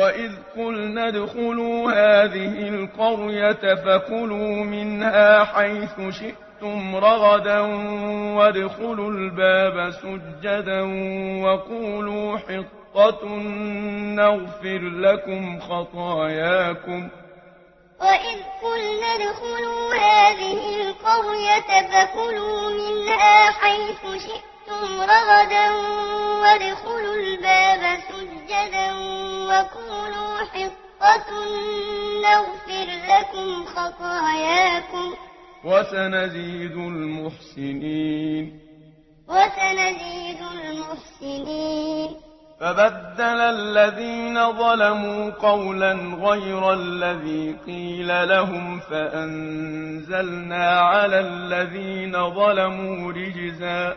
وَإِذْ قُلْنَا ادْخُلُوا هَٰذِهِ الْقَرْيَةَ فَكُلُوا مِنْهَا حَيْثُ شِئْتُمْ رَغَدًا وَادْخُلُوا الْبَابَ سُجَّدًا وَقُولُوا حِطَّةٌ نَّغْفِرْ لَكُمْ خَطَايَاكُمْ وَإِذْ قُلْنَا ادْخُلُوا هَٰذِهِ الْقَرْيَةَ فَكُلُوا مِنْهَا حَيْثُ شِئْتُمْ رَغَدًا وَادْخُلُوا الْبَابَ سُجَّدًا وكونوا حطة نغفر لكم خطاياكم وسنزيد المحسنين وسنزيد المحسنين فبدل الذين ظلموا قولا غير الذي قيل لهم فأنزلنا على الذين ظلموا رجزاً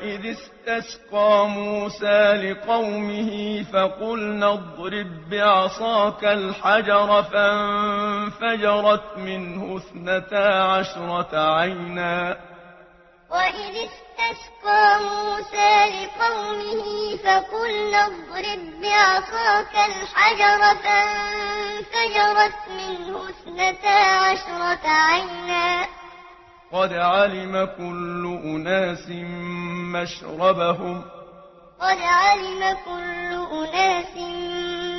وَإِذِ اسْتَسْقَى مُوسَى لِقَوْمِهِ فَقُلْنَا اضْرِب بِّعَصَاكَ الْحَجَرَ فَانفَجَرَتْ مِنْهُ اثْنَتَا عَشْرَةَ عَيْنًا وَإِذِ اسْتَسْقَى مُوسَى لِقَوْمِهِ فَقُلْنَا اضْرِب بِّعَصَاكَ الْحَجَرَ فَانفَجَرَتْ مِنْهُ اثْنَتَا عَشْرَةَ عَيْنًا قد علم كل أناس مشربهم قد علم كل أناس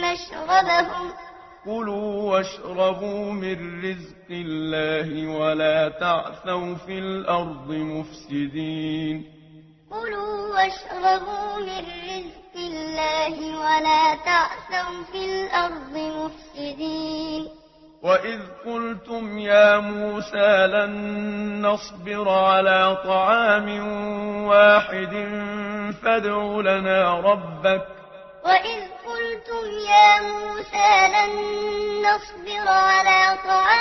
مشربهم كلوا واشربوا من رزق الله ولا تعثوا في الأرض مفسدين كلوا واشربوا من رزق الله ولا تعثوا في الأرض مفسدين وَإِذْ قُلْتُمْ يَا مُوسَى لَن نَّصْبِرَ عَلَىٰ طَعَامٍ وَاحِدٍ فَادْعُ لَنَا رَبَّكَ وَإِذْ قُلْتُمْ يَا مُوسَى لَن نَّصْبِرَ عَلَىٰ طَعَامٍ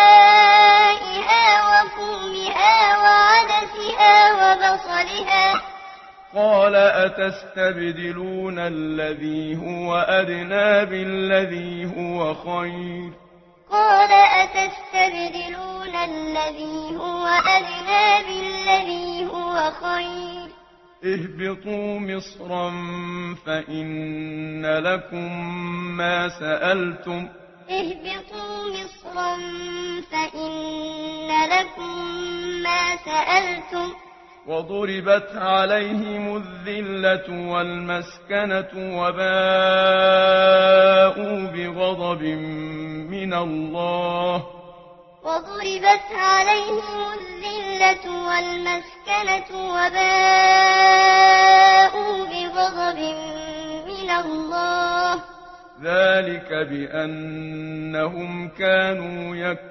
قال أتستبدلون الذي هو أدنى بالذي هو خير؟ قال أتستبدلون الذي هو أدنى بالذي هو خير؟ اهبطوا مصرا فإن لكم ما سألتم. اهبطوا مصرا فإن لكم ما سألتم. وضربت عليهم الذلة والمسكنة وباءوا بغضب من الله. وضربت عليهم الذلة والمسكنة وباءوا بغضب من الله. ذلك بأنهم كانوا يكفرون